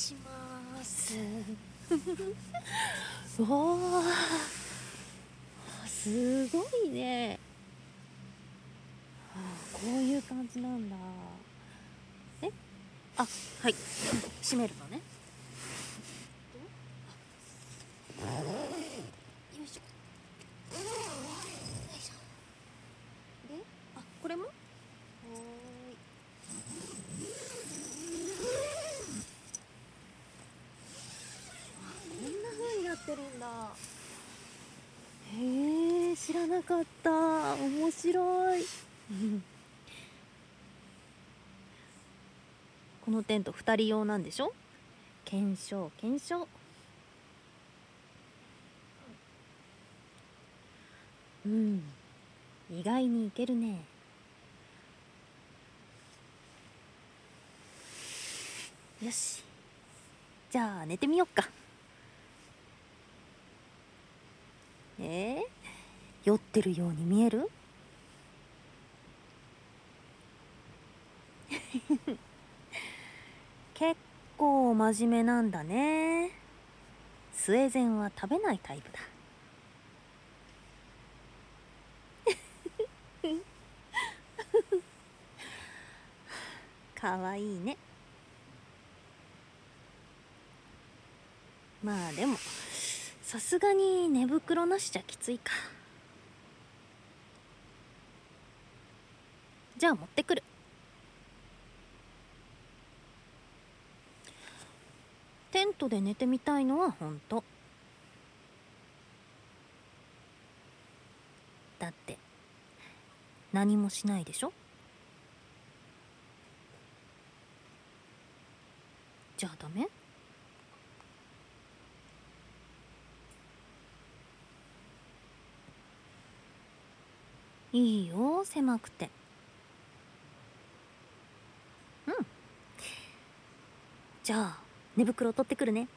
します。おーすごいね。こういう感じなんだ。え？あはい。閉めるのねよいしょよいしょであこれもはーいこんな風になってるんだ。へえ知らなかった。面白い。このテント2人用なんでしょ？検証検証うん。意外にいけるね。よし。じゃあ寝てみよっか。えー、酔ってるように見える？結構真面目なんだね。スウェーデンは食べないタイプだ。かわいいね。まあでもさすがに寝袋なしじゃきついか。じゃあ持ってくる。テントで寝てみたいのは本当。だって何もしないでしょ。じゃあダメ？いいよ狭くて。うん。じゃあ寝袋取ってくるね。